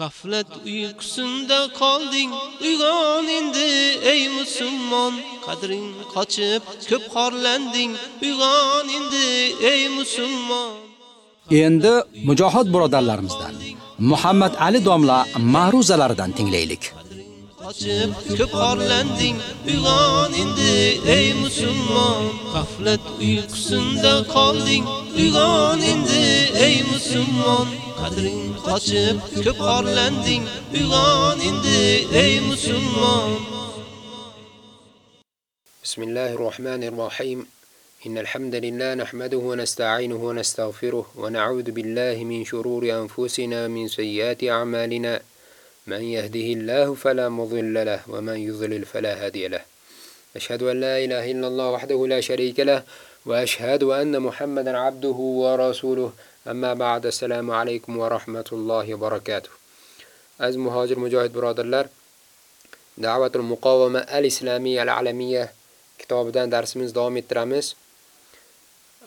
Gaflet uykusunda qolding, uyg'on endi ey musulmon. Qadring qochib, ko'p xorlanding, uyg'on endi ey musulmon. Endi mujohid birodarlarimizdan Muhammad Ali domla ma'ruzalaridan tinglaylik. Qochib, ko'p xorlanding, uyg'on endi ey musulmon. Gaflet uykusunda qolding, uyg'on endi ey musulmon. Qadring qochib ko'p xorlanding uyg'on ey musulmon بسم الله الرحمن الرحيم إن الحمد لله نحمده ونستعينه ونستغفره ونعوذ بالله من شرور أنفسنا من سيئات أعمالنا من يهده الله فلا مضل له ومن يضلل فلا هادي له أشهد أن لا إله إلا الله وحده لا شريك له وأشهد أن محمدا عبده ورسوله Amma ba'd assalomu alaykum va rahmatullohi va barakatuh. Aziz muhojir mujohid birodarlar, Da'vatul muqovama al-islamiyya al-alamiyya kitobidan darsimiz davom ettiramiz.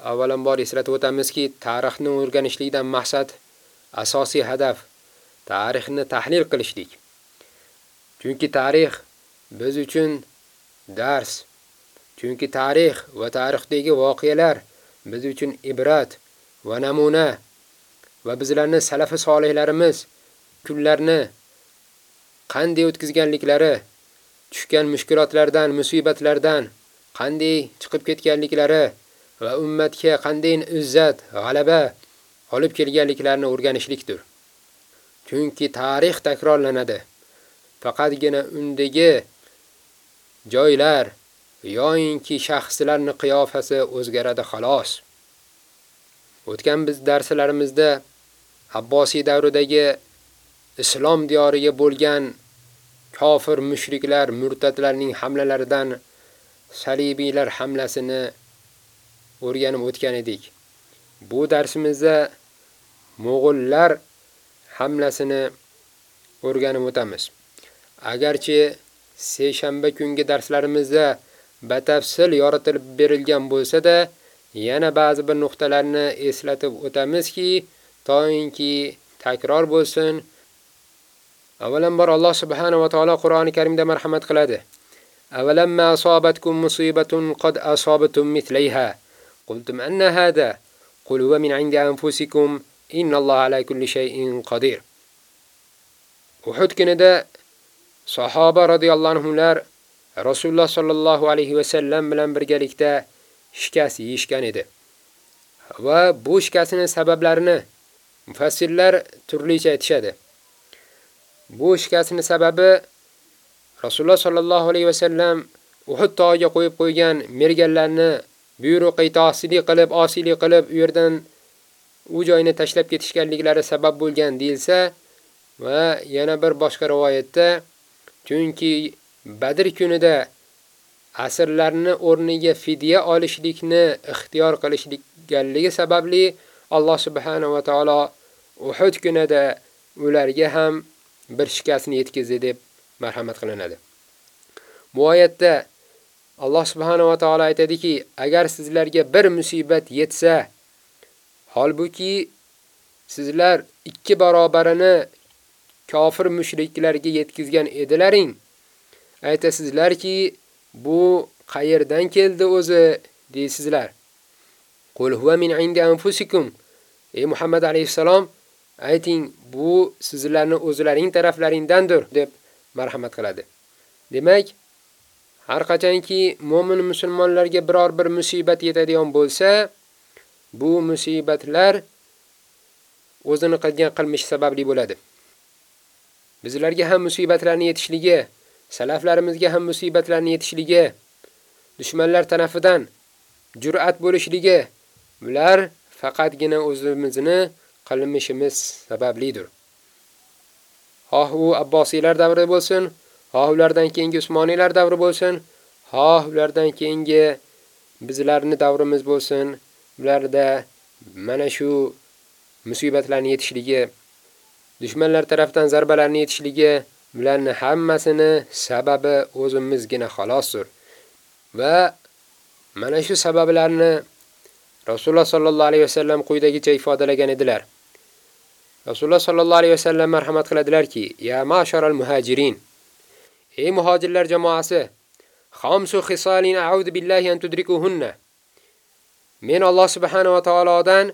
Avvalambor eslatib o'tamizki, tarixni o'rganishlikdan maqsad asosiy hadaf tarixni tahlil qilishlik. Chunki tarix biz uchun dars, chunki tarix va tarixdagi voqealar biz uchun ibrat va namuna va bizlarni salafi solihlarimiz kunlarni qanday o'tkazganliklari, tushgan mushkulotlardan, musibatlardan qanday chiqib ketganliklari va ummatga qanday izzat, g'alaba olib kelganliklarini o'rganishlikdir. Chunki tarix takrorlanadi. Faqatgina undagi joylar yoyinki shaxslarning qiyofasi o'zgaradi xolos. O'tgan biz darslarimizda Abbosiy davridagi islom diyoriga bo'lgan kofir mushriklar, murtatlarning hamlalaridan salibiylar hamlasini o'rganib o'tgan edik. Bu darsimizda mo'g'ullar hamlasini o'rganib o'tamiz. Agarchi seshanba kungi darslarimizda batafsil yoritilib berilgan bo'lsa-da, yana ba'zi bir nuqtalarni eslatib o'tamizki, to'yinki takror bo'lsin. Avvalambor Alloh subhanahu va taolo Qur'oni Karimda marhamat qiladi. Avalamma asobatkum musibatun qad asabtum mitlayha qultum anna hada qul huwa min 'indi anfusikum innalloha ala kulli shay'in qodir. Uhud kunida sahoba radhiyallohu anhular Rasululloh sallallohu alayhi va sallam bilan birgalikda shikast yeyishgan edi. Va bu shikastning sabablarini mufassirlar turlicha aytishadi. Bu shikastning sababi Rasululloh sallallohu alayhi va sallam Uhud tog'iga qo'yib qo'ygan merganlarni buyruq itoatlik qilib, osiylik qilib, u yerdan u joyni tashlab ketishganliklari sabab bo'lgan deilsa va yana bir boshqa rivoyatda chunki Badr kunida asrlarni o'rniga fidya olishlikni ixtiyor qilishganligi sababli Alloh subhanahu va taolo Uhud kunida ularga ham bir shikastni yetkazdi deb marhamat qilinadi. Bu oyatda Alloh subhanahu va taolo aytadiki, agar sizlarga bir musibat yetsa, holbuki sizlar ikki barobarini kofir mushriklarga yetkazgan edilaring, aytasizlarki, bu qayerdan keldi o'zi deysizlar. Qul huwa min indi anfusikum. Ey Muhammad alayhisalom, ayting, bu sizlarning o'zlaring taraflaringdandir deb marhamat qiladi. Demak, har qachonki mu'min musulmonlarga biror bir musibat yetadigan bo'lsa, bu musibatlar o'zini qilgan qilmish sababli bo'ladi. Bizlarga ham musibatlarning yetishligi, salaflarimizga ham musibatlarni yetishligi, dushmanlar tarafidan jur'at bo'lishligi bular faqatgina o'zimizni qilmishimiz sabablidir. Xoh u Abbosiylar davri bo'lsin, xoh ulardan keyingi Usmoniylar davri bo'lsin, xoh ulardan keyingi bizlarning davrimiz bo'lsin, ularda mana shu musibatlarni yetishligi, dushmanlar tarafidan zarbalarni yetishligi bularni hammasini sababi o'zimizgina xolosdir. Va mana shu sabablarni Rasululloh sallallohu alayhi vasallam quyidagicha ifodalagan edilar. Rasululloh sallallohu alayhi vasallam marhamat qiladilarki: "Ya ma'sharal muhajirin, ey muhojirlar jamoasi, khamsu khisalin a'udhu billahi an tudrikuhunna." Men Alloh subhanahu va taolodan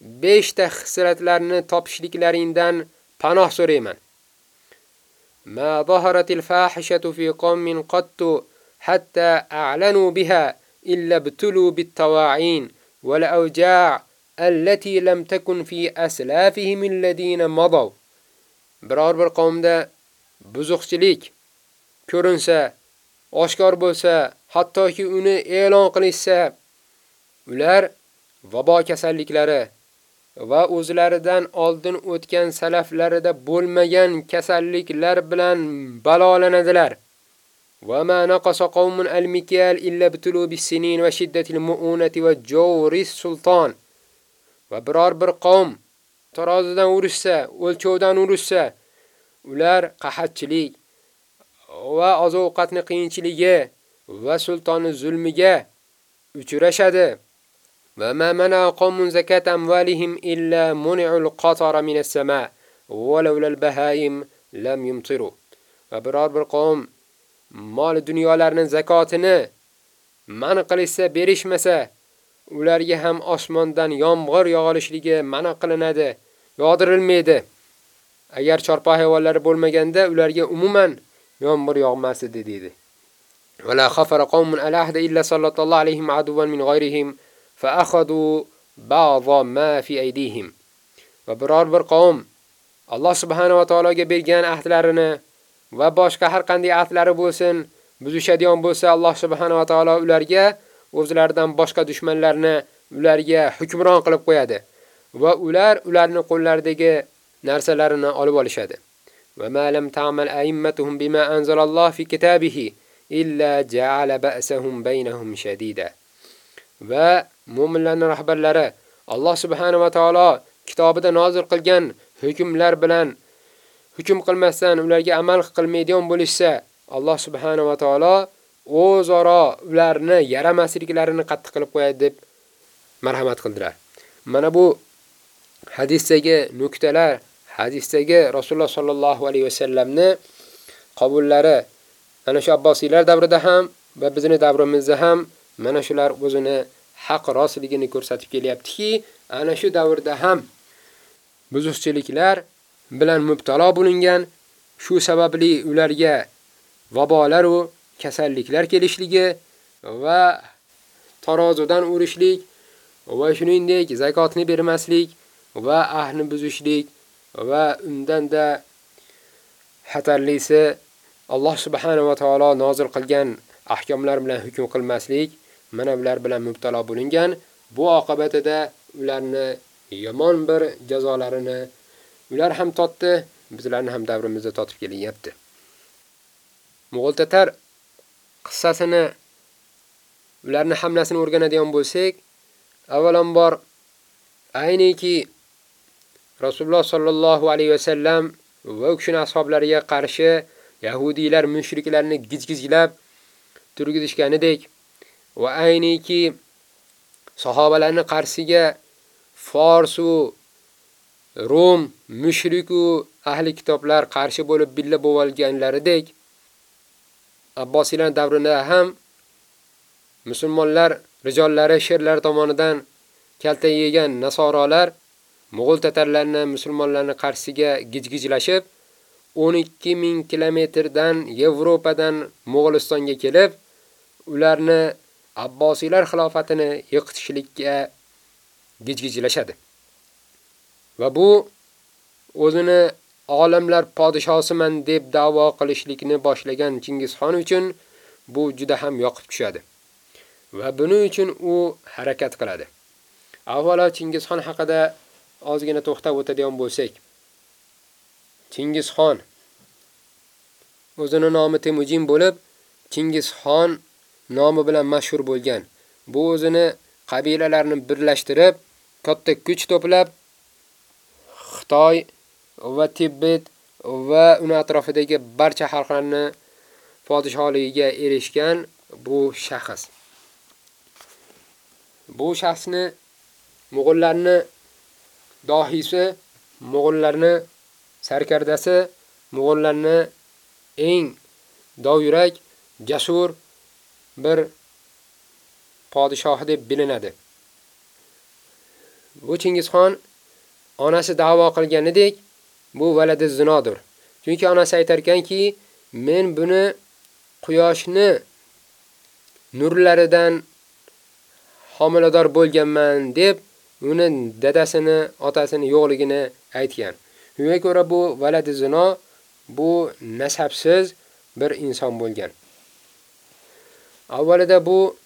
5 ta xislatlarni topishliklaringdan panoh so'rayman. ما ظهرت الفاحشة في قوم qattu حتى a'lanu بها illa btulu bit tawa'in التي لم تكن في takun الذين مضوا alladina madaw. Biror bir qavmda buzuqchilik ko'rinsa, oshkor bo'lsa, hattoki uni e'lon qilishsa, ular vabo kasalliklari va o'zlaridan oldin o'tgan salaflarida bo'lmagan kasalliklar bilan balolanadilar. Va ma naqasa qawmun al-mikyal illa bitulu bis-sinin va shiddatil mu'unati va jawris sulton. Va biror bir qavm tarozidan urishsa, o'lchovdan urishsa, ular qahatchilik va oziq-ovqatni qiyinchiligi va sultonni zulmiga uchrashadi. Va ma قوم qawmun zakat amwalihim illa القطر من السماء ولولا البهائم لم يمطروا lam yumtiru. Va biror bir qavm mol dunyolarning zakotini man qilsa, berishmasa, ularga ham osmondan yomg'ir yog'ilishligi mana qilinadi, yog'dirilmaydi. Agar chorpa hayvonlari bo'lmaganda ularga umuman yomg'ir yog'mas edi dedi. Wala khafara qawmun al-ahda illa sallallahu alayhim aduwan min ghayrihim فأخذوا بعض ما في أيديهم aydihim. Va biror bir qavm Alloh subhanahu va taologa bergan ahdlarini va boshqa har qanday ahdlari bo'lsin, buzishadigan bo'lsa, Alloh subhanahu va taolo ularga o'zlaridan boshqa dushmanlarni ularga hukmron qilib qo'yadi va ular ularni qo'llaridagi narsalarini olib olishadi. Va ma lam ta'mal a'immatuhum bima anzalalloh fi kitabihi illa ja'ala ba'sahum baynahum shadida. Va mu'minlarning rahbarlari Alloh subhanahu va taolo kitobida nozil qilgan hukmlar bilan hukm qilmasdan ularga amal qilmaydigan bo'lishsa, Alloh subhanahu va taolo o'zaro ularni yaramasliklarini qattiq qilib qo'yadi deb marhamat qildilar. Mana bu hadisdagi nuqtalar, hadisdagi Rasululloh sallallohu alayhi va sallamni qabullari ana shu Abbosiylar davrida ham va bizning davrimizda ham mana shular o'zini haq rostligini ko'rsatib kelyaptiki, ana shu davrda ham buzuqchiliklar bilan mubtalo bo'lingan, shu sababli ularga vabolar va kasalliklar kelishligi va tarozudan urishlik va shuningdek zakotni bermaslik va ahni buzishlik va undan da xatarlisi Alloh subhanahu va taolo nozil qilgan ahkomlar bilan hukm qilmaslik mana ular bilan mubtalo bo'lingan. Bu oqibatida ularni yomon bir jazolarini ular ham totdi, bizlarni ham davrimizda totib kelyapti. Mo'g'ul tatar qissasini ularni hamlasini o'rganadigan bo'lsak, avvalambor ayniki Rasululloh sallallohu alayhi vasallam va ushning ashablariga qarshi yahudiylar mushriklarni gijgizlab turgizishganidek va ayniki sahobalarni qarshisiga rom Rum u ahli kitoblar qarshi bo'lib billa bo'lganlaridek Abbosiylar davrida ham musulmonlar rijollari sherlar tomonidan kalta yegan nasorolar Mo'g'ul tatarlarni musulmonlarning qarshisiga gijgijlashib 12 ming kilometrdan Yevropadan Mo'g'ulistonga kelib, ularni Abbosiylar xilofatini yiqitishlikka gijgijlashadi. Va bu o'zini olamlar podshosiman deb da'vo qilishlikni boshlagan Chingizxon uchun bu juda ham yoqib tushadi. Va buning uchun u harakat qiladi. Avvalo Chingizxon haqida ozgina to'xtab o'tadigan bo'lsak. Chingizxon o'zining nomi Temujin bo'lib, Chingizxon nomi bilan mashhur bo'lgan. Bu o'zini qabilalarni birlashtirib, katta kuch to'plab Xitoy va Tibet va uni atrofidagi barcha xalqlarni podsholigiga erishgan bu shaxs. Bu shaxsni Mo'g'ullarni dohisi Mo'g'ullarni sarkardasi, Mo'g'ullarni eng dovyurak, jasur bir podshohi deb bilinadi. Bu Chingizxon onasi da'vo qilganidek, bu valadi zinodir. Chunki onasi aytar ekanki, men buni quyoshni nurlaridan homilador bo'lganman deb uni dadasini, otasini yo'qligini aytgan. Shunga ko'ra bu valadi zino bu nasabsiz bir inson bo'lgan. Avvalida bu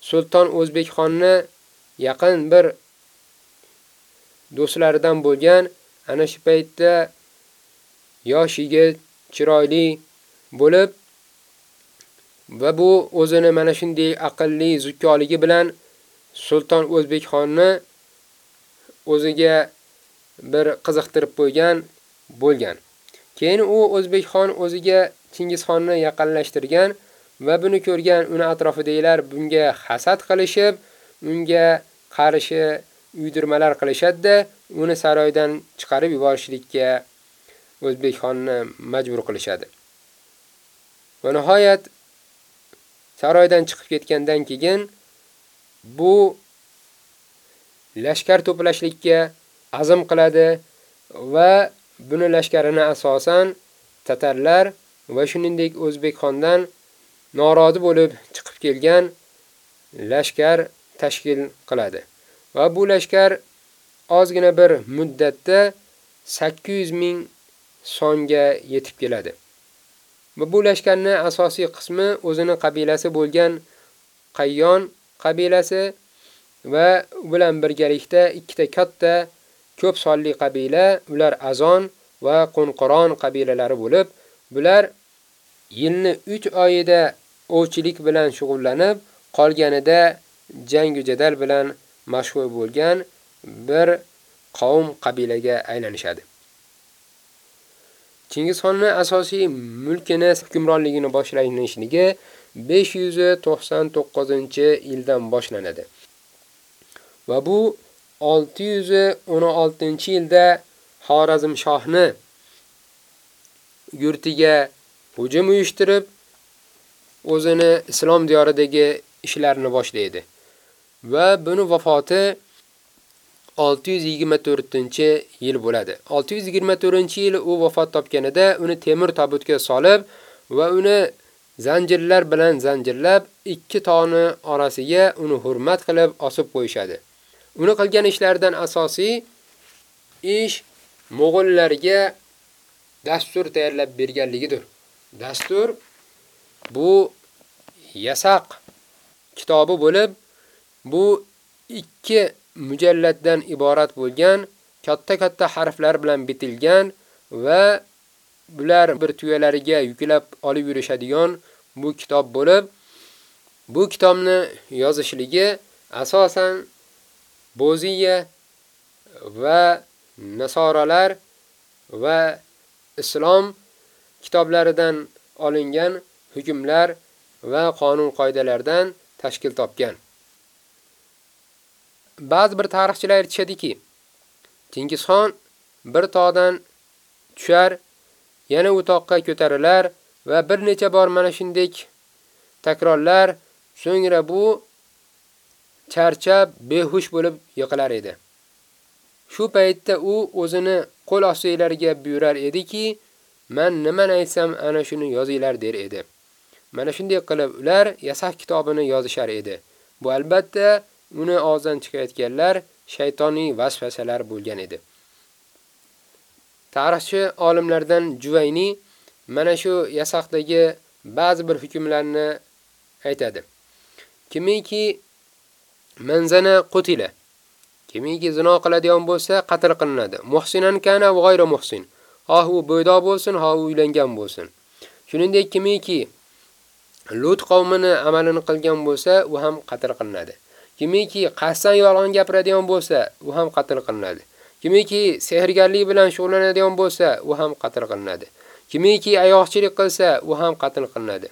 Sultan O'zbekxonni yaqin bir do'stlaridan bo'lgan, ana shu paytda yosh yigit, chiroyli bo'lib va bu o'zini mana shunday aqlli, zukkoligi bilan Sultan O'zbekxonni o'ziga bir qiziqtirib qo'ygan bo'lgan. Keyin u O'zbekxon o'ziga Chingizxonni yaqinlashtirgan va buni ko'rgan uni atrofidagilar bunga hasad qilishib, unga qarshi uydirmalar qilishadi, uni saroydan chiqarib yuborishlikka O'zbekxonni majbur qilishadi. Va nihoyat saroydan chiqib ketgandan keyin bu lashkar to'plashlikka azm qiladi va buni lashkarini asosan tatarlar va shuningdek O'zbekxondan norodi bo'lib chiqib kelgan lashkar tashkil qiladi. Va bu lashkar ozgina bir muddatda 800 ming songa yetib keladi. Va bu lashkarning asosiy qismi o'zini qabilasi bo'lgan Qayyon qabilasi va bilan birgalikda ikkita katta ko'p sonli qabila, ular Azon va Qunqiron qabilalari bo'lib, bular yilni 3 oyida ovchilik bilan shug'ullanib, qolganida jang jadal bilan mashhur bo'lgan bir qavm qabilaga aylanishadi. Chingizxonning asosiy mulkini hukmronligini boshlanishligi 599-yildan boshlanadi. Va bu 616-yilda Xorazm shohni yurtiga hujum uyushtirib, o'zini islom diyoridagi ishlarini boshlaydi. Va buni vafoti 624-yil bo'ladi. 624-yil u vafot topganida uni temir tabutga solib va uni zanjirlar bilan zanjirlab ikki tog'ni orasiga uni hurmat qilib osib qo'yishadi. Uni qilgan ishlaridan asosiy ish Mo'g'ullarga dastur tayyorlab berganligidir. Dastur bu yasaq kitobi bo'lib, bu ikki mujalladdan iborat bo'lgan katta-katta harflar bilan bitilgan va bular bir tuyalariga yuklab olib yurishadigan bu kitob bo'lib, bu kitobni yozishligi asosan Boziya va Nasoralar va islom kitoblaridan olingan hukmlar va qonun qoidalardan tashkil topgan. Ba'zi bir tarixchilar aytishadiki, Chingizxon bir tog'dan tushar, yana u toqqa ko'tarilar va bir necha bor mana shunday takrorlar, so'ngra bu charchab, behush bo'lib yiqilar edi. Shu paytda u o'zini qo'l ostiylariga buyurar ediki, men nima aytsam ana shuni yozinglar der edi. Mana shunday qilib ular Yasah kitobini yozishar edi. Bu albatta uni og'zdan chiqayotganlar shaytoniy vasvasalar bo'lgan edi. Tarixchi olimlardan Juvayni mana shu yasaqdagi ba'zi bir hukmlarni aytadi. Kimiki manzana qutila. Kimiki zino qiladigan bo'lsa, qatl qilinadi. Muhsinan kana va g'ayra muhsin. Ha u bo'ydoq bo'lsin, ha u uylangan bo'lsin. Shuningdek, kimiki Lut qavmini amalini qilgan bo'lsa, u ham qatl qilinadi. Kimiki qasdan yolg'on gapiradigan bo'lsa, u ham qatl qilinadi. Kimiki sehrgarlik bilan shug'ullanadigan bo'lsa, u ham qatl qilinadi. Kimiki ayoqchilik qilsa, u ham qatl qilinadi.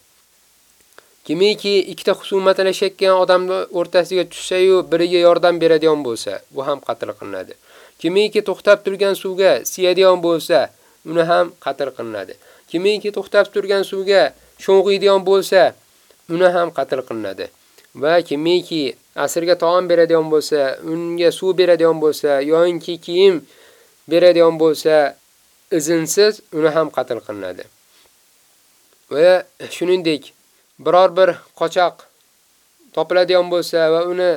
Kimiki ikkita husumatlashayotgan odamning o'rtasiga tushsa-yu biriga yordam beradigan bo'lsa, bu ham qatl qilinadi. Kimiki to'xtab turgan suvga siyadigan bo'lsa, uni ham qatl qilinadi. Kimiki to'xtab turgan suvga sho'ng'iydigan bo'lsa, uni ham qatl qilinadi. Va kimiki asirga taom beradigan bo'lsa, unga suv beradigan bo'lsa, yoki kiyim beradigan bo'lsa, izinsiz uni ham qatl qilinadi. Va shuningdek, biror bir qochoq topiladigan bo'lsa va uni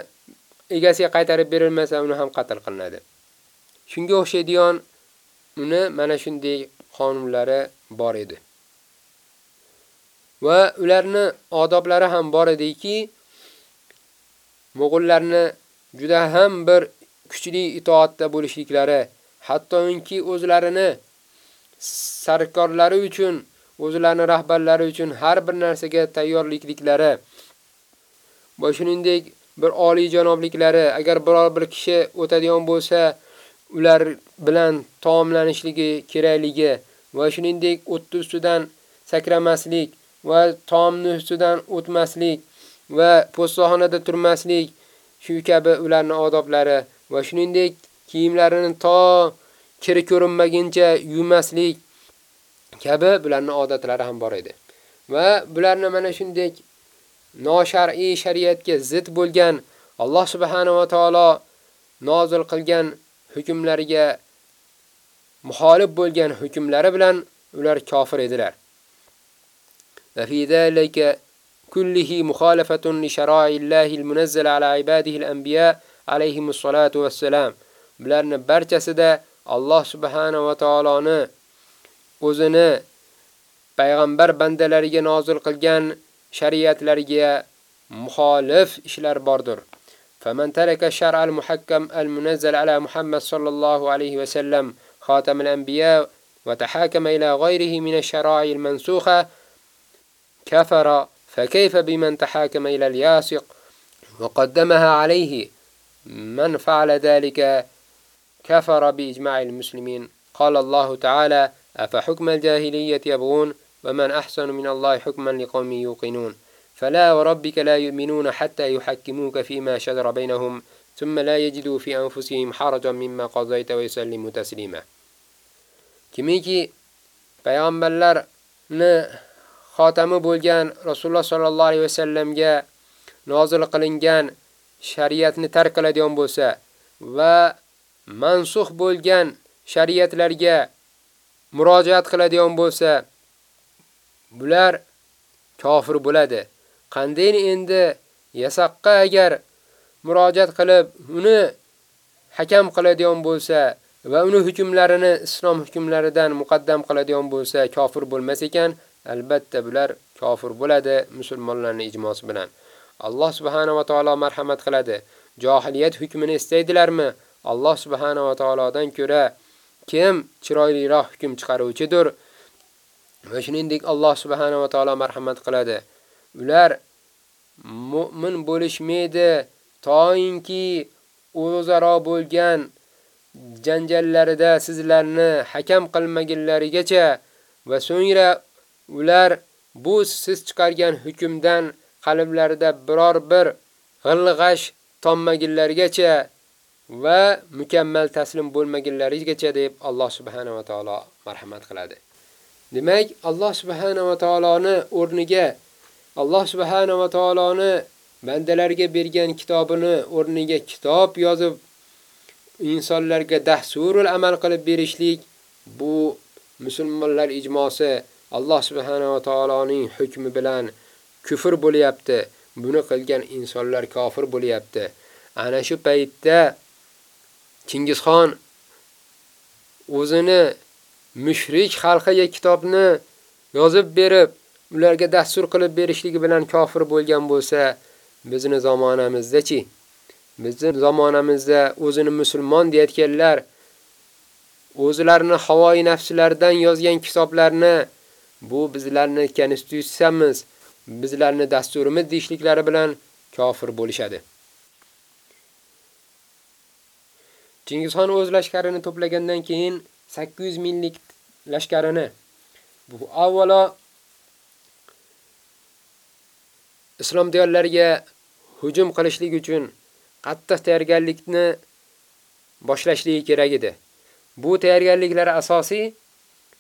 egasiga qaytarib berilmasa, uni ham qatl qilinadi. Shunga o'xshaydigan uni mana shunday qonunlari bor edi. Va ularni odoblari ham bor ediki, Mo'g'ullarni juda ham bir kuchli itoatda bo'lishliklari, hattoki o'zlarini sarkorlari uchun, o'zlarini rahbarlari uchun har bir narsaga tayyorlikliklari va shuningdek bir oliy janobliklari, agar biror bir kishi o'tadigan bo'lsa, ular bilan taomlanishligi kerakligi va shuningdek o'tni ustidan sakramaslik va taomni ustidan o'tmaslik va po'stxonada turmaslik shu kabi ularning odoblari va shuningdek kiyimlarini to kiri ko'rinmaguncha yumaslik kabi bularning odatlari ham bor edi. Va bularni mana shunday noshar'iy shariatga zid bo'lgan Alloh subhanahu va taolo nozil qilgan hukmlariga muxolif bo'lgan hukmlari bilan ular kofir edilar. Va fi zalika kullihi mukhalafatun li shara'illahi al-munazzal ala ibadihi al-anbiya alayhimus salatu wassalam. Bularni barchasida Alloh subhanahu va taoloni o'zini payg'ambar bandalariga nozil qilgan shariatlariga muxolif ishlar bordir. فمن ترك الشرع المحكم المنزل على محمد صلى الله عليه وسلم خاتم الأنبياء وتحاكم إلى غيره من الشرائع المنسوخة كفر فكيف بمن تحاكم إلى الياسق وقدمها عليه؟ من فعل ذلك كفر بإجماع المسلمين. قال الله تعالى أفحكم الجاهلية يبغون ومن أحسن من الله حكما لقوم يوقنون؟ فلا وربك لا يؤمنون حتى يحكموك فيما شجر بينهم ثم لا يجدوا في أنفسهم حرجا مما قضيت ويسلموا تسليما. Kimiki payg'ambarlarni xotami bo'lgan Rasululloh sallallohu alayhi vasallamga nozil qilingan shariatni tark qiladigan bo'lsa va mansux bo'lgan shariatlarga murojaat qiladigan bo'lsa, bular kofir bo'ladi. Qanday endi yasaqqa agar murojaat qilib, uni hakam qiladigan bo'lsa va uni hukmlarini islom hukmlaridan muqaddam qiladigan bo'lsa, kofir bo'lmas ekan, albatta bular kofir bo'ladi musulmonlarning ijmosi bilan. Alloh subhanahu va taolo marhamat qiladi. Jahiliyat hukmini istaydilarmi? Alloh subhanahu va taolodan ko'ra kim chiroyliroq hukm chiqaruvchidir? Va shuningdek Alloh subhanahu va taolo marhamat qiladi. Ular mu'min bo'lishmaydi toinki o'zaro bo'lgan janjallarida sizlarni hakam qilmaganlarigacha va so'ngra ular bu siz chiqargan hukmdan qalblarida biror bir g'ilg'ash tommaganlarigacha va mukammal taslim bo'lmaganlarigacha deb Alloh subhanahu va taolo marhamat qiladi. Demak, Alloh subhanahu va taoloni o'rniga Alloh subhanahu va taoloni bandalarga bergan kitobini o'rniga kitob yozib insonlarga dahsurul amal qilib berishlik bu musulmonlar ijmosi Alloh subhanahu va taoloning hukmi bilan kufr bo'lyapti. Buni qilgan insonlar kofir bo'lyapti. Ana shu paytda Chingizxon o'zini mushrik xalqiga kitobni yozib berib, ularga dastur qilib berishligi bilan kofir bo'lgan bo'lsa, bizni zamonamizda-chi? Bizning zamonamizda o'zini musulmon deyotganlar o'zlarini havoi nafslaridan yozgan kitoblarni bu bizlarni konstitutsiyamiz, bizlarni dasturimiz deyishliklari bilan kofir bo'lishadi. Chingizxon o'z lashkarini to'plagandan keyin 800 minglik lashkarini bu avvalo islom diyorlariga hujum qilishlik uchun qattiq tayyorgarlikni boshlashligi kerak edi. Bu tayyorgarliklar asosiy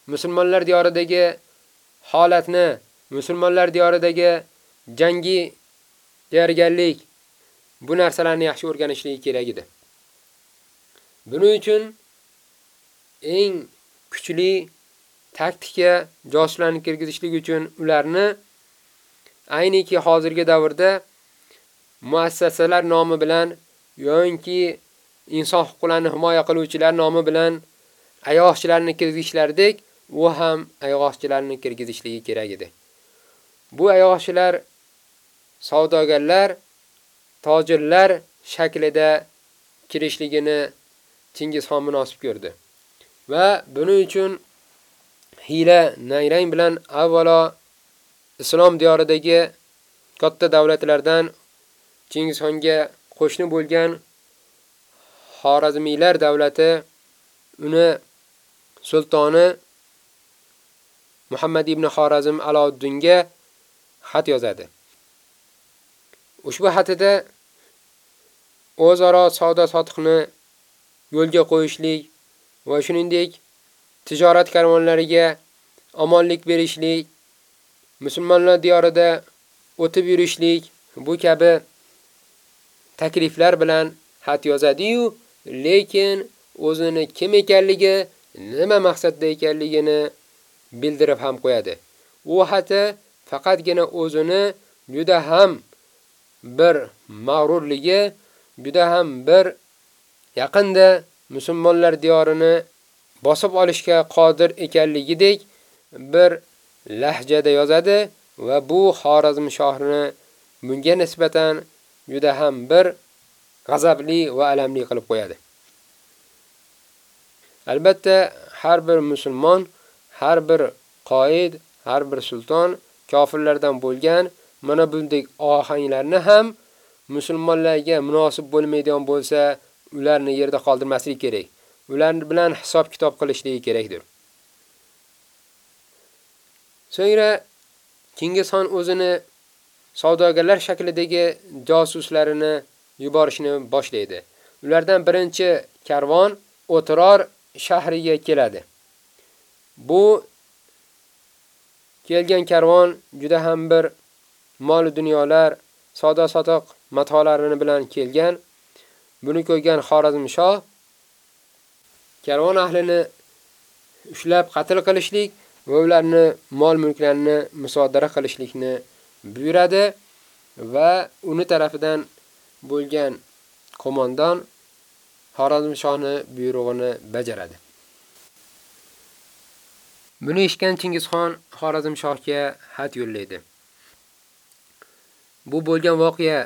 musulmonlar diyoridagi holatni, musulmonlar diyoridagi jangi tayyorgarlik bu narsalarni yaxshi o'rganishligi kerak edi. Buning uchun eng kuchli taktika joslarni kirgizishlik uchun ularni ayniki hozirgi davrda muassasalar nomi bilan yoki inson huquqlarini himoya qiluvchilar nomi bilan ayoqchilarni kirgizishlardek, u ham ayg'oqchilarni kirgizishligi kerak edi. Bu ayg'oqchilar savdogarlar, tojirlar shaklida kirishligini Chingizxon munosib ko'rdi. Va buning uchun hila nayrang bilan avvalo islom diyoridagi katta davlatlardan Chingizxonga qo'shni bo'lgan Xorazmiylar davlati uni sultoni Muhammad ibn Xorazm Aloddinga xat yozadi. Ushbu xatida o'zaro savdo sotiqni yo'lga qo'yishlik va shuningdek tijorat karvonlariga omonlik berishlik, musulmonlar diyorida o'tib yurishlik bu kabi takliflar bilan xat yozadi-yu, lekin o'zini kim ekanligi, nima maqsadda ekanligini bildirib ham qo'yadi. U xati faqatgina o'zini juda ham bir mag'rurligi, juda ham bir yaqinda musulmonlar diyorini bosib olishga qodir ekanligidek bir lahjada yozadi va bu Xorazm shohrini bunga nisbatan juda ham bir g'azabli va alamli qilib qo'yadi. Albatta, har bir musulmon, har bir qoid, har bir sulton kofirlardan bo'lgan mana bunday ohanglarni ham musulmonlarga munosib bo'lmaydigan bo'lsa, ularni yerda qoldirmaslik kerak. Ular bilan hisob-kitob qilishligi kerakdir. So'ngra Chingizxon o'zini savdogarlar shaklidagi josuslarini yuborishni boshlaydi. Ulardan birinchi karvon O'tiror shahriga keladi. Bu kelgan karvon juda ham bir mol dunyolar, savdo sotiq matolarini bilan kelgan. Buni ko'rgan Xorazm shoh karvon ahlini ushlab qatl qilishlik va ularni mol-mulklarini musodara qilishlikni buyuradi va uni tarafidan bo'lgan qo'mondon Xorazm shohni buyrug'ini bajaradi. Buni eshitgan Chingizxon Xorazm shohga xat yo'llaydi. Bu bo'lgan voqea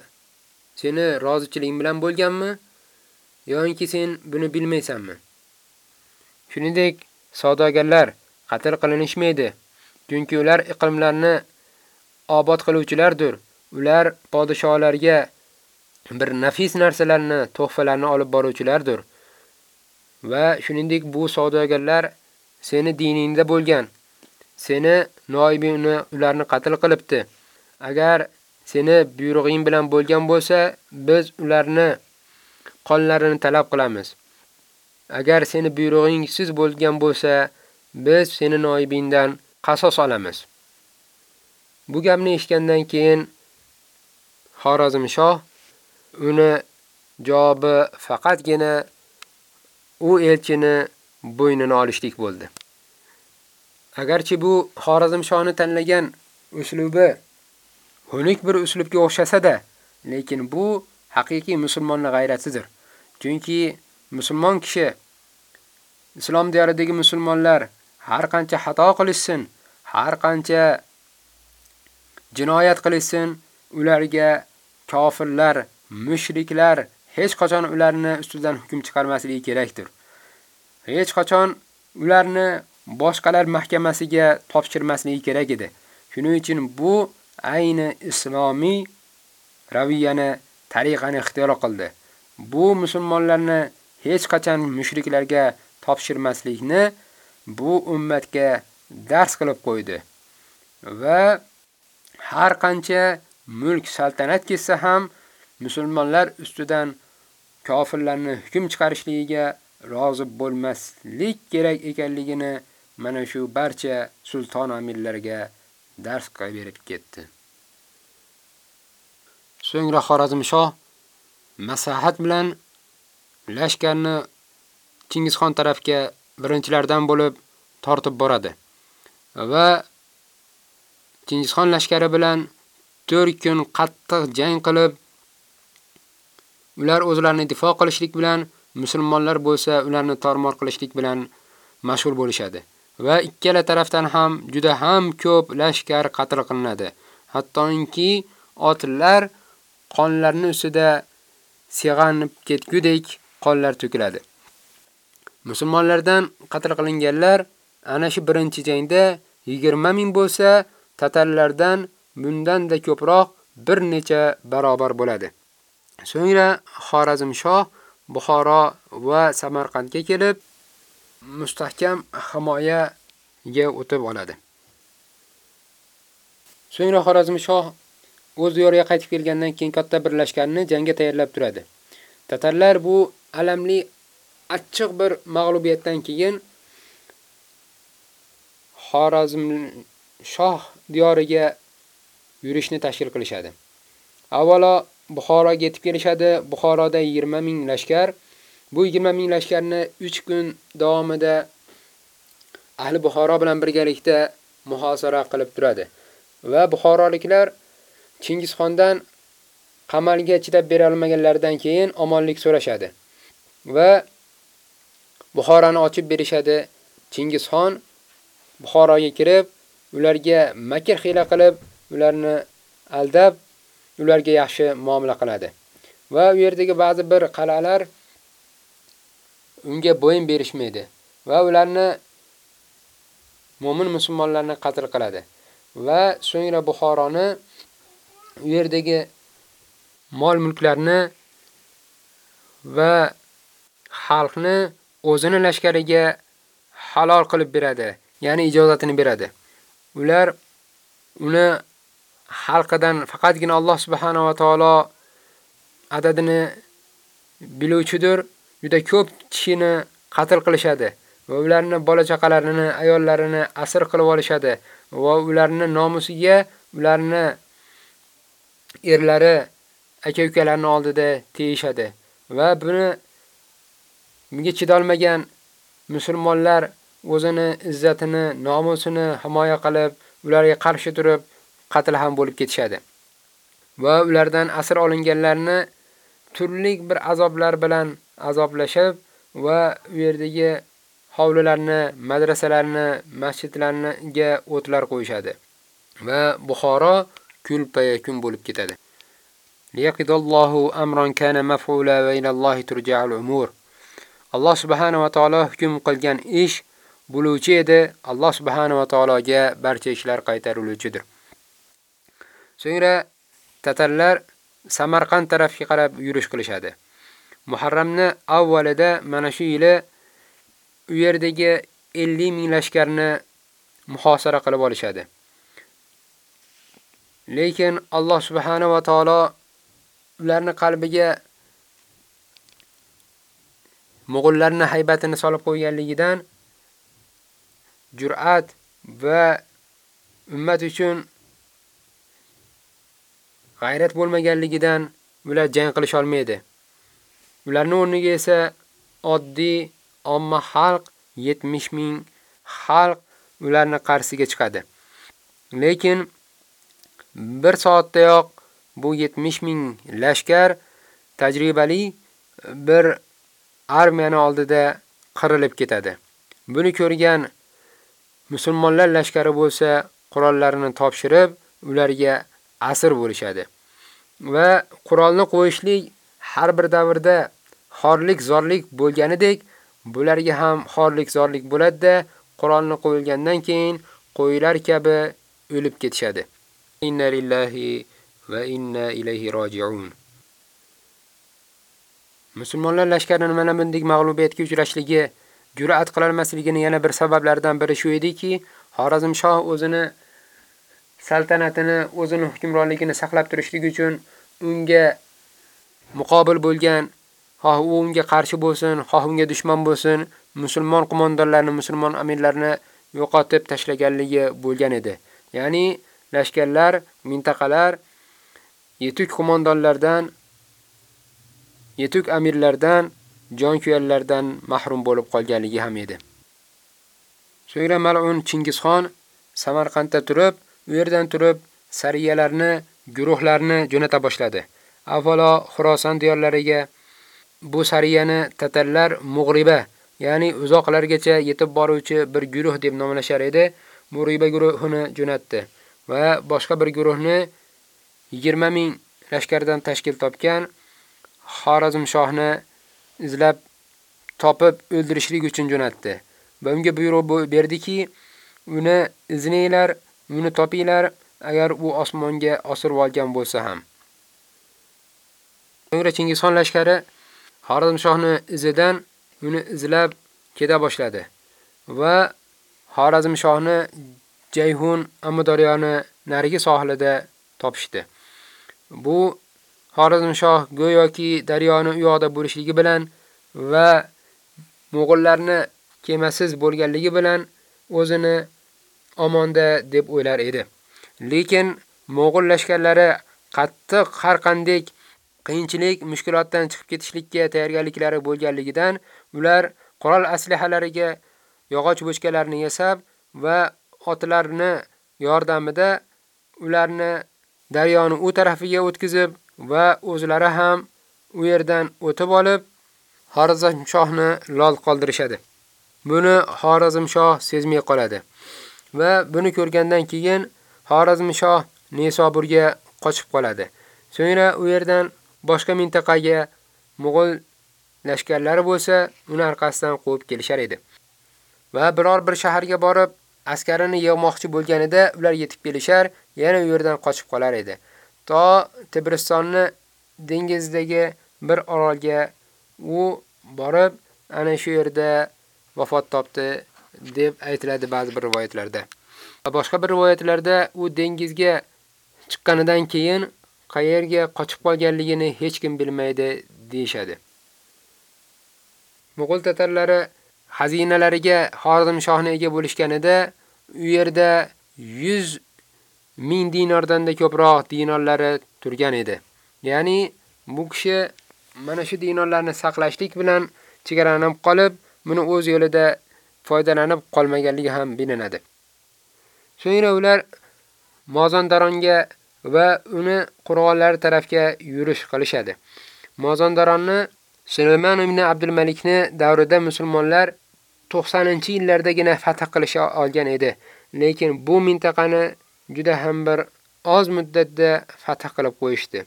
seni rozichiliging bilan bo'lganmi yoki sen buni bilmaysanmi? Shuningdek, savdogarlar qatl qilinishmaydi, chunki ular iqlimlarni obod qiluvchilardir. Ular podsholarga bir nafis narsalarni, to'hfalarni olib boruvchilardir. Va shuningdek bu savdogarlar seni diningda bo'lgan. Seni noibini ularni qatl qilibdi. Agar seni buyrug'ing bilan bo'lgan bo'lsa, biz ularni qonlarini talab qilamiz. Agar seni buyrug'ingsiz bo'lgan bo'lsa, biz seni noibingdan qasos olamiz. Bu gapni eshitgandan keyin Xorazm shoh uni javobi faqatgina u elchini bo'ynini olishlik bo'ldi. Agarchi bu Xorazmshoni tanlagan uslubi xunuk bir uslubga o'xshasa-da, lekin bu haqiqiy musulmonning g'ayratidir. Chunki musulmon kishi islom diyoridagi musulmonlar har qancha xato qilishsin, har qancha jinoyat qilishsin, ularga kofirlar, mushriklar hech qachon ularni ustidan hukm chiqarmasligi kerakdir. Hech qachon ularni boshqalar mahkamasiga topshirmasligi kerak edi. Shuning uchun bu ayni islomiy raviyani, tariqani ixtiyor qildi. Bu musulmonlarni hech qachon mushriklarga topshirmaslikni bu ummatga dars qilib qo'ydi. Va har qancha mulk saltanat ketsa ham musulmonlar ustidan kofirlarni hukm chiqarishligiga rozi bo'lmaslik kerak ekanligini mana shu barcha sulton amirlarga dars berib ketdi. So'ngra Xorazmshoh maslahat bilan lashkarni Chingizxon tarafga birinchilardan bo'lib tortib boradi. Va Chingizxon lashkari bilan 4 kun qattiq jang qilib, ular o'zlarini difo qilishlik bilan, musulmonlar bo'lsa ularni tormor qilishlik bilan mashg'ul bo'lishadi. Va ikkala tarafdan ham juda ham ko'p lashkar qatl qilinadi. Hattoki otlar qonlarning ustida sig'anib ketgudek qonlar to'kiladi. Musulmonlardan qatl qilinganlar ana shu birinchi jangda 20 ming bo'lsa, tatarlardan bundan-da ko'proq bir necha barobar bo'ladi. So'ngra Xorazmshoh Buxoro va Samarqandga kelib, mustahkam himoyaga o'tib oladi. So'ngra Xorazmshoh o'z yoriga qaytib kelgandan keyin katta bir lashkarni jangga tayyorlab turadi. Tatarlar bu alamli achchiq bir mag'lubiyatdan keyin Xorazm shoh diyoriga yurishni tashkil qilishadi. Avvalo Buxoroga yetib kelishadi. Buxoroda 20 ming lashkar. Bu 20 ming lashkarni 3 kun davomida ahli Buxoro bilan birgalikda muhosara qilib turadi. Va buxoroliklar Chingizxondan qamalga chidab bera olmaganlaridan keyin omonlik so'rashadi. Va Buxoroni ochib berishadi. Chingizxon Buxoroga kirib, ularga makr xila qilib, ularni aldab, ularga yaxshi muomala qiladi. Va u yerdagi ba'zi bir qal'alar unga bo'yin berishmaydi va ularni mu'min musulmonlarni qatl qiladi. Va so'ngra Buxoroni u yerdagi mol mulklarni va xalqni o'zini lashkariga halol qilib beradi, ya'ni ijozatini beradi. Ular uni xalqidan faqatgina Alloh subhanahu va taolo adadini biluvchidir. Juda ko'p kishini qatl qilishadi va ularni bola chaqalarini, ayollarini asir qilib olishadi va ularni nomusiga ularni erlari, aka-ukalarining oldida teyishadi va buni bunga chidolmagan musulmonlar o'zini izzatini, nomusini himoya qilib, ularga qarshi turib, qatl ham bo'lib ketishadi. Va ulardan asir olinganlarni turli bir azoblar bilan azoblashib va u yerdagi hovlilarni, madrasalarni, masjidlarga o'tlar qo'yishadi. Va Buxoro kulpaya kun bo'lib ketadi. Liyaqidallohu amran kana maf'ula va ilallohi turja'ul umur. Alloh subhanahu va taolo hukm qilgan ish bo'luvchi edi. Alloh subhanahu va taologa barcha ishlar qaytariluvchidir. So'ngra tatarlar Samarqand tarafga qarab yurish qilishadi. Muharramni avvalida mana shu yili u yerdagi 50 ming lashkarni muhosara qilib olishadi. Lekin Alloh subhanahu va taolo ularni qalbiga Mo'g'ullarning haybatini solib qo'yganligidan jur'at va ummat uchun g'ayrat bo'lmaganligidan ular jang qilish olmaydi. Ularning o'rniga esa oddiy omma xalq 70 ming xalq ularni qarshisiga chiqadi. Lekin bir soatdayoq bu 70 ming lashkar tajribali bir armiyani oldida qirilib ketadi. Buni ko'rgan musulmonlar lashkari bo'lsa, qurollarini topshirib, ularga asir bo'lishadi. Va qurolni qo'yishlik har bir davrda xorlik, zorlik bo'lganidek, bularga ham xorlik, zorlik bo'ladi-da, qurolni qo'yilgandan keyin qo'ylar kabi o'lib ketishadi. Inna lillahi va inna ilayhi roji'un. Musulmonlar lashkarining mana bunday mag'lubiyatga uchrashligi, jur'at qilolmasligini yana bir sabablaridan biri shu ediki, Xorazm shoh o'zini saltanatini, o'zining hukmronligini saqlab turishligi uchun unga muqobil bo'lgan xoh u unga qarshi bo'lsin, xoh unga dushman bo'lsin, musulmon qo'mondonlarni, musulmon amirlarni yo'qotib tashlaganligi bo'lgan edi. Ya'ni lashkarlar, mintaqalar yetuk qo'mondonlardan, yetuk amirlardan, jonkuyarlardan mahrum bo'lib qolganligi ham edi. So'ngra mal'un Chingizxon Samarqandda turib, u yerdan turib sariyalarni, guruhlarni jo'nata boshladi. Avvalo Xuroson diyorlariga bu sariyani tatarlar Mug'riba, ya'ni uzoqlargacha yetib boruvchi bir guruh deb nomlashar edi. Mug'riba guruhini jo'natdi va boshqa bir guruhni 20 ming lashkardan tashkil topgan Xorazm shohni izlab topib o'ldirishlik uchun jo'natdi. Va unga buyruq berdiki, uni izninglar, uni topinglar, agar u osmonga osirib olgan bo'lsa ham. So'ngra Chingizxon lashkari Xorazm shohni izidan uni izlab keta boshladi va Xorazm shohni Jayhun Amudaryoni narigi sohilida topishdi. Bu Xorazm shoh go'yoki daryoni u yoqda bo'lishligi bilan va mo'g'ullarni kemasiz bo'lganligi bilan o'zini omonda deb o'ylar edi. Lekin mo'g'ul lashkarlari qattiq har qanday qiyinchilik, mushkulotdan chiqib ketishlikka tayyorgarliklari bo'lganligidan ular qurol aslahalariga yog'och bochkalarni yasab va otlarni yordamida ularni daryoni u tarafiga o'tkazib va o'zlari ham u yerdan o'tib olib Xorazm shohni lol qoldirishadi. Buni Xorazm shoh sezmay qoladi. Va buni ko'rgandan keyin Xorazm shoh Nesoburga qochib qoladi. So'ngra u yerdan boshqa mintaqaga Mo'g'ul lashkarlari bo'lsa, uni orqasidan quvib kelishar edi. Va biror bir shaharga borib, askarini yig'moqchi bo'lganida ular yetib kelishar, yana u yerdan qochib qolar edi. To Tibristonni dengizdagi bir orolga u borib, ana shu yerda vafot topdi deb aytiladi ba'zi bir rivoyatlarda. Boshqa bir rivoyatlarda u dengizga chiqqanidan keyin qayerga qochib qolganligini hech kim bilmaydi deyshadi. Mo'g'ul tatarlari xazinalariga Xorazm shohni ega bo'lishganida u yerda 100 ming dinordan da ko'proq dinorlari turgan edi. Ya'ni bu kishi mana shu dinorlarni saqlashlik bilan chegaralanib qolib, buni o'z yo'lida foydalanib qolmaganligi ham bilinadi. So'ngra ular Mozandaronga va uni qo'rg'onlari tarafga yurish qilishadi. Mozandaronni Sulaymon ibn Abdul Malikni davrida musulmonlar 90-yillardagina fath qilisha olgan edi. Lekin bu mintaqani juda ham bir oz muddatda fath qilib qo'yishdi.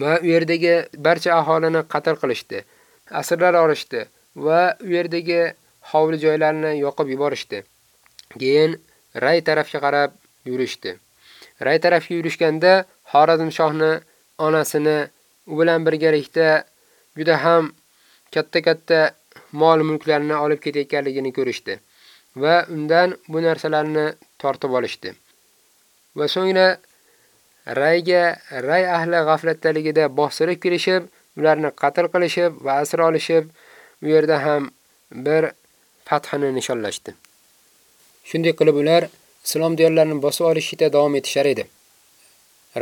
Va u yerdagi barcha aholini qatl qilishdi. Asirlar olishdi va u yerdagi hovli joylarni yoqib yuborishdi. Keyin Ray tarafga qarab yurishdi. Ray tarafga yurishganda Xorazm shohni onasini u bilan birgalikda juda ham katta-katta mol mulklarni olib ketayotganligini ko'rishdi va undan bu narsalarni tortib olishdi. Va so'ngra Rayga Ray ahli g'aflatdaligida bostirib kirishib, ularni qatl qilishib va asir olishib, u yerda ham bir fathini nishonlashdi. Shunday qilib ular islom diyorlarini bosib olishda davom etishar edi.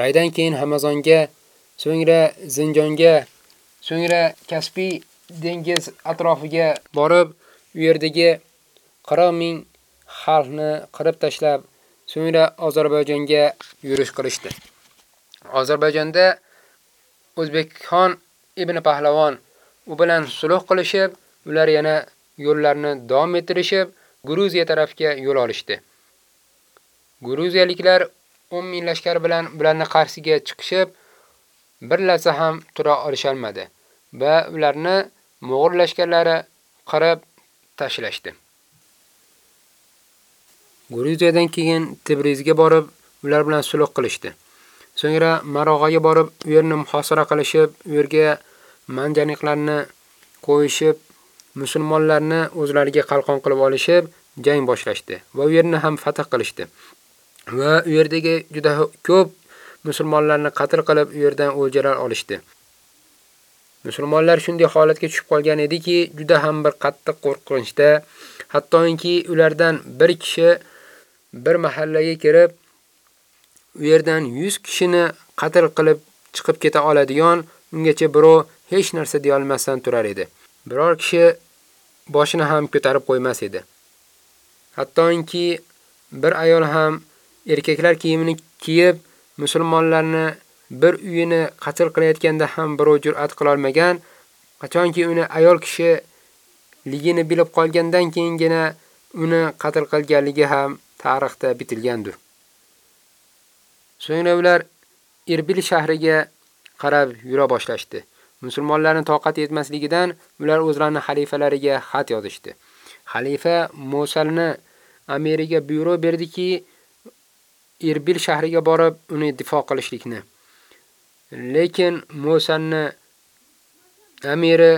Raydan keyin Hamazonga, so'ngra Zinjonga, so'ngra Kaspiy dengiz atrofiga borib, u yerdagi 40 ming xalqni qirib tashlab, so'ngra Ozarbayjonga yurish qilishdi. Ozarbayjonda O'zbekxon ibn Pahlavon u bilan sulh qilishib, ular yana yo'llarini davom ettirishib, Gruziya tarafga yo'l olishdi. Gruziyaliklar 10 ming lashkar bilan ularni qarshisiga chiqishib, bir lahza ham tura olishmadi va ularni Mo'g'ul lashkarlari qirib tashlashdi. Gruziyadan keyin Tibrizga borib, ular bilan sulh qilishdi. So'ngra Marog'aga borib, u yerni muhosara qilishib, u yerga manjaniqlarni qo'yishib, musulmonlarni o'zlariga qalqon qilib olishib, jang boshlashdi va u yerni ham fath qilishdi. Va u yerdagi juda ko'p musulmonlarni qatl qilib, u yerdan o'ljalar olishdi. Musulmonlar shunday holatga tushib qolgan ediki, juda ham bir qattiq qo'rqinchda, hattoki ulardan bir kishi bir mahallaga kirib, u yerdan 100 kishini qatl qilib chiqib keta oladigan, ungacha birov hech narsa deya olmasdan turar edi. Biror kishi boshini ham ko'tarib qo'ymas edi. Hattoki bir ayol ham erkaklar kiyimini kiyib musulmonlarni bir uyini qatl qilayotganda ham birov jur'at qila olmagan, qachonki uni ayol kishi ligini bilib qolgandan keyingina uni qatl qilganligi ham tarixda bitilgandir. So'ngra ular Irbil shahriga qarab yura boshlashdi. Musulmonlarning toqat yetmasligidan ular o'zlarining xalifalariga xat yozishdi. Xalifa Musalni amiriga buyruq berdiki, Irbil shahriga borib uni difo qilishlikni. Lekin Musanni amiri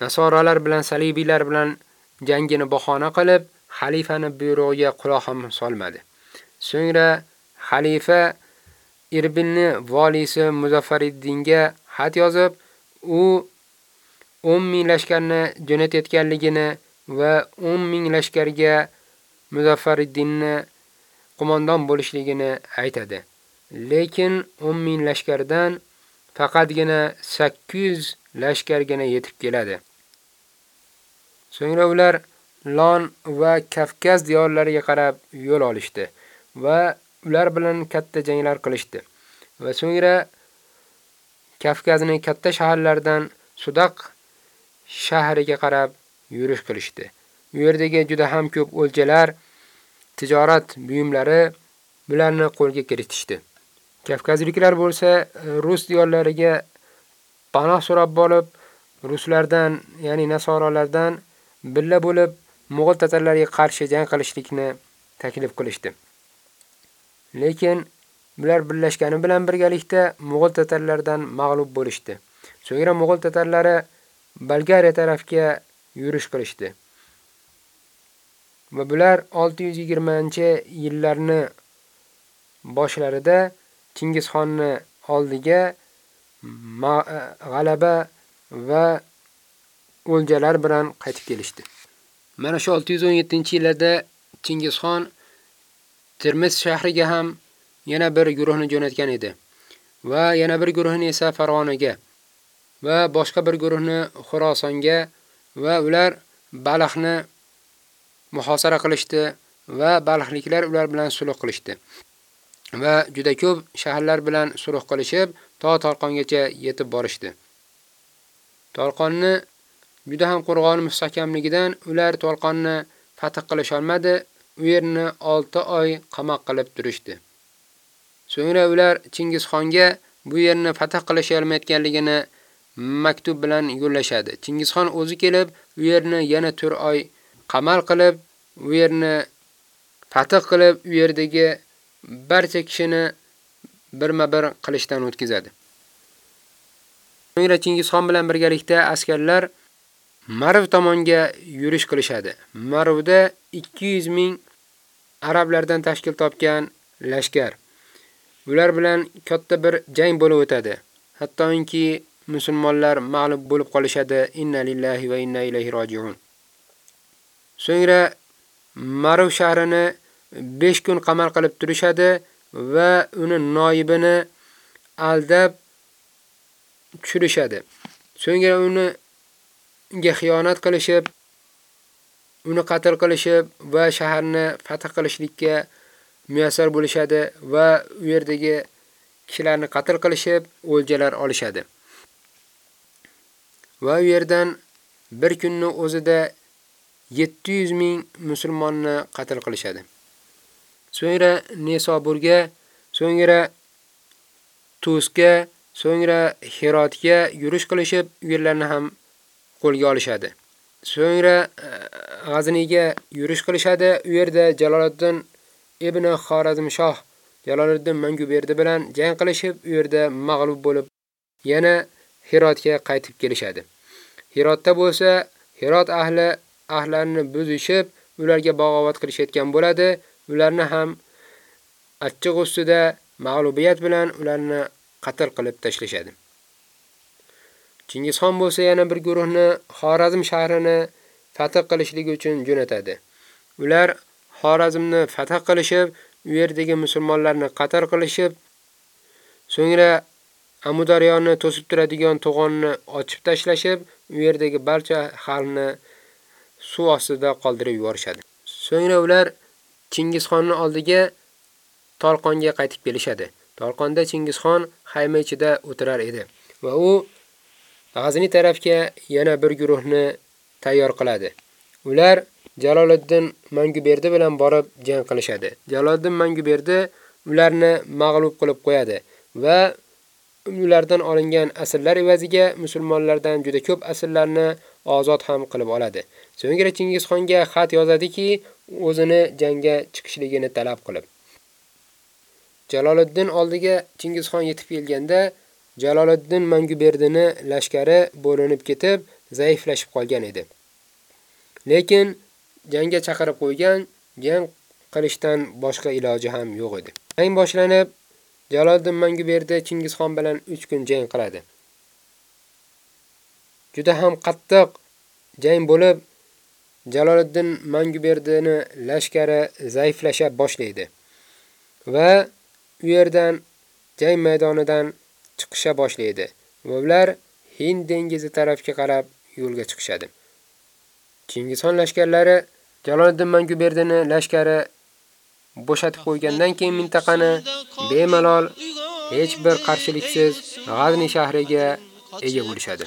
nasoralar bilan salibiylar bilan jangini bahona qilib, xalifani byuroga quloq ham solmadi. So'ngra xalifa Irbilni valisi Muzaffariddinga xat yozib, u 10 ming lashkarni jo'natayotganligini va 10 ming lashkarga Muzaffariddinni qo'mondon bo'lishligini aytadi. Lekin 10 ming lashkardan faqatgina 800 lashkargina yetib keladi. So'ngra ular Lon va Kavkaz diyorlariga qarab yo'l olishdi va ular bilan katta janglar qilishdi. Va so'ngra Kafkazning katta shaharlaridan Sudaq shahriga qarab yurish qilishdi. U yerdagi juda ham ko'p o'ljalar, tijorat buyumlari bularni qo'lga kiritishdi. Kafkazliklar bo'lsa, rus diyorlariga panoh so'rab bo'lib, ruslardan, ya'ni nasoralardan billa bo'lib Mo'g'ul tatarlariga qarshi jang qilishlikni taklif qilishdi. Lekin bular birlashgani bilan birgalikda Mo'g'ul tatarlardan mag'lub bo'lishdi. So'ngra Mo'g'ul tatarlari Bolgariya tarafga yurish qilishdi. Va bular 620-yillarni boshlarida Chingizxonni oldiga g'alaba va o'ljalar bilan qaytib kelishdi. Mana shu 617-yillarda Chingizxon Termiz shahriga ham yana bir guruhni jo'natgan edi va yana bir guruhni esa Farg'onaga va boshqa bir guruhni Xorasonga va ular Balaxni muhosara qilishdi va Balaxliklar ular bilan sulh qilishdi. va juda ko'p shaharlar bilan sulh qilishib, to Torqongacha yetib borishdi. Torqonni juda ham qo'rg'oni mustahkamligidan ular Torqonni fath qilish olmadi, u yerni 6 oy qamoq qilib turishdi. So'ngra ular Chingizxonga bu yerni fath qilish olmayotganligini maktub bilan yo'llashadi. Chingizxon o'zi kelib, u yerni yana 4 oy qamal qilib, u yerni fath qilib, u yerdagi barcha kishini birma-bir qilishdan o'tkazadi. So'ngra Chingizxon bilan birgalikda askarlar Marv tomonga yurish qilishadi. Marvda 200 ming arablardan tashkil topgan lashkar. Ular bilan katta bir jang bo'lib o'tadi. Hattoki musulmonlar mag'lub bo'lib qolishadi. Inna lillahi va inna ilayhi roji'un. So'ngra Marv shahrini 5 kun qamal qilib turishadi va uni noibini aldab tushirishadi. So'ngra uni unga xiyonat qilishib, uni qatl qilishib va shaharni fath qilishlikka muyassar bo'lishadi va u yerdagi kishilarni qatl qilishib, o'ljalar olishadi. Va u yerdan bir kunni o'zida 700 ming musulmonni qatl qilishadi. so'ngra Nesoburga, so'ngra Tusga, so'ngra Hirotga yurish qilishib, u yerlarni ham qo'lga olishadi. So'ngra e, G'azniga yurish qilishadi. U yerda Jaloliddin ibn Xorazmshoh Jaloliddin Manguberdi bilan jang qilishib, u yerda mag'lub bo'lib, yana Hirotga qaytib kelishadi. Hirotda bo'lsa, Hirot ahli ahlarni buzishib, ularga bag'ovat qilishayotgan bo'ladi. ularni ham achchiq ustida mag'lubiyat bilan ularni qatl qilib tashlashadi. Chingizxon bo'lsa yana bir guruhni Xorazm shahrini fath qilishligi uchun jo'natadi. Ular Xorazmni fath qilishib, u yerdagi musulmonlarni qatar qilishib, so'ngra Amudaryoni to'sib turadigan to'g'onni ochib tashlashib, u yerdagi barcha xalqni suv ostida qoldirib yuborishadi. So'ngra ular Chingizxonning oldiga Tolqonga qaytib kelishadi. Tolqonda Chingizxon xayma ichida o'tirar edi va u G'azni tarafga yana bir guruhni tayyor qiladi. Ular Jaloliddin Manguberdi bilan borib jang qilishadi. Jaloliddin Manguberdi ularni mag'lub qilib qo'yadi va ulardan olingan asirlar evaziga musulmonlardan juda ko'p asirlarni ozod ham qilib oladi. So'ngra Chingizxonga xat yozadiki, o'zini jangga chiqishligini talab qilib. Jaloliddin oldiga Chingizxon yetib kelganda, Jaloliddin Manguberdini lashkari bo'linib ketib, zaiflashib qolgan edi. Lekin jangga chaqirib qo'ygan, jang qilishdan boshqa iloji ham yo'q edi. Jang boshlanib, Jaloliddin Manguberdi Chingizxon bilan 3 kun jang qiladi. Juda ham qattiq jang bo'lib, Jaloliddin Manguberdini lashkari zaiflasha boshlaydi va u yerdan jang maydonidan chiqisha boshlaydi va ular Hind dengizi tarafga qarab yo'lga chiqishadi. Chingizxon lashkarlari Jaloliddin Manguberdini lashkari bo'shatib qo'ygandan keyin mintaqani bemalol hech bir qarshiliksiz G'azni shahriga ega bo'lishadi.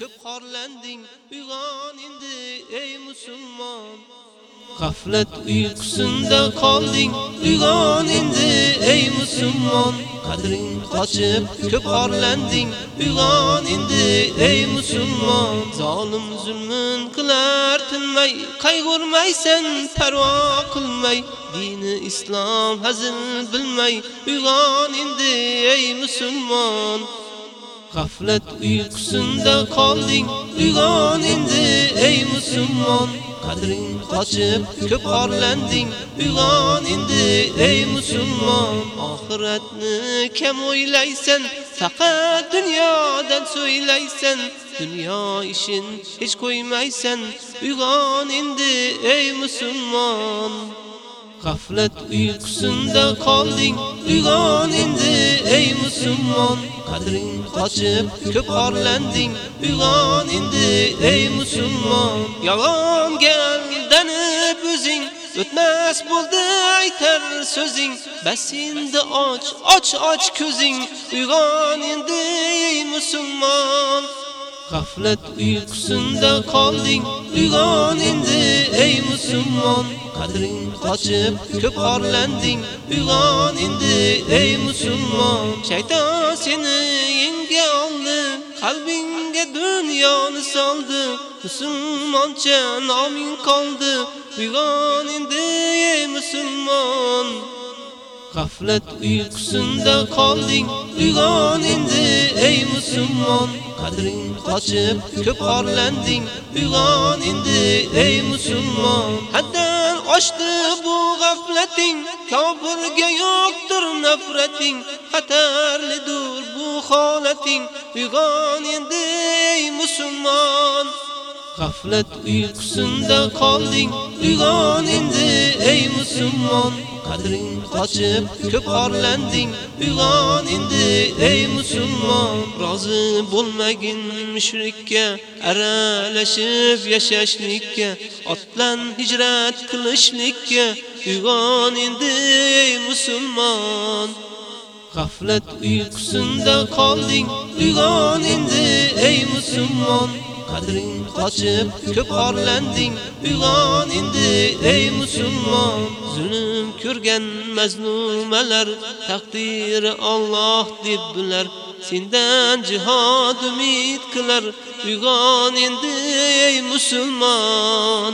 ey musulmon G'aflat uyqusinda qolding, uyg'on endi ey musulmon. Qadring qochib ko'p orlanding, uyg'on endi ey musulmon. Zolim zulmun qilar tinmay, qayg'urmaysan, parvo qilmay, dini islom hazil bilmay, uyg'on endi ey musulmon. G'aflat uyqusinda qolding, uyg'on endi ey musulmon. Qadring qochib ko'p orlanding, uyg'on endi ey musulmon. Oxiratni kam o'ylaysan, faqat dunyodan so'ylaysan. Dunyo ishin hech qo'ymaysan, uyg'on endi ey musulmon. G'aflat uyqusinda qolding, uyg'on endi ey musulmon. Qadring qochib ko'p orlanding, uyg'on endi ey musulmon. Yolg'onga aldanib o'zing o'tmas bo'ldi aytar so'zing. Bas endi och, och och ko'zing, uyg'on endi ey musulmon. G'aflat uyqusinda qolding, uyg'on endi ey musulmon. Qadring qochib ko'p orlanding, uyg'on endi ey musulmon. Shayton seni yenga oldi, qalbingga dunyoni soldi. Musulmoncha noming qoldi, uyg'on endi ey musulmon. G'aflat uyqusinda qolding, uyg'on endi ey musulmon. Qadring qochib ko'p orlanding, uyg'on endi ey musulmon. Haddan oshdi bu g'aflating, kofirga yo'qdir nafrating, xatarlidir bu holating, uyg'on endi ey musulmon. G'aflat uyqusinda qolding, uyg'on endi ey musulmon. Qadring qochib ko'p orlanding, uyg'on endi ey musulmon. Rozi bo'lmagin mushrikka, aralashib yashashlikka, otlan hijrat qilishlikka, uyg'on endi ey musulmon. G'aflat uyqusinda qolding, uyg'on endi ey musulmon. Qadring qochib ko'p qorlanding uyg'on endi ey musulmon. Zulm ko'rgan mazlumalar taqdiri Alloh deb bular Sendan jihad umid qilar, uyg'on endi ey musulmon.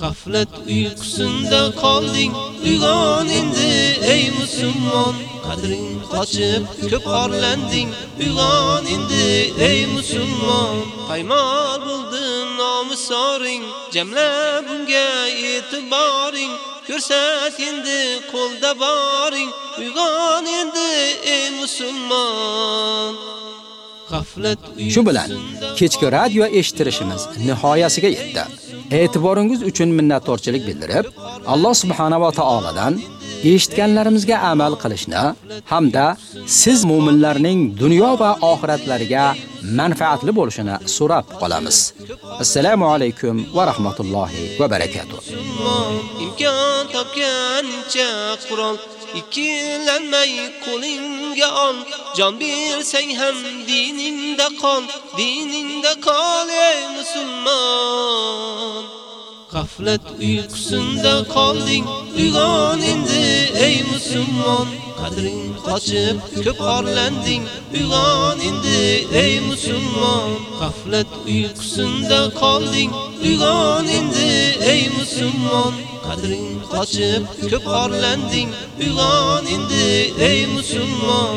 Gaflet uykusunda qolding, uyg'on endi ey musulmon. Qadring qochib, ko'p orlanding, uyg'on endi ey musulmon. Paymol bo'ldin nomusoring, jamla bunga e'tiboring. Ko'rsat endi qo'lda boring, uyg'on endi ey musulmon. Shu bilan kechki radio eshittirishimiz nihoyasiga yetdi. E'tiboringiz uchun minnatdorchilik bildirib, Alloh subhanahu va taoladan eshitganlarimizga amal qilishni hamda siz mu'minlarning dunyo va oxiratlariga manfaatli bo'lishini so'rab qolamiz. Assalomu alaykum va rahmatullohi va barakatuh. imkon topgancha Qur'on ikkilanmay qo'lingga ol jon bersang ham diningda qol diningda qol ey musulmon G'aflat uyqusinda qolding uyg'on endi ey musulmon qadring qochib ko'p orlanding uyg'on ey musulmon G'aflat uyqusinda qolding uyg'on endi ey musulmon qadring qochib ko'p qorlanding uyg'on endi ey musulmon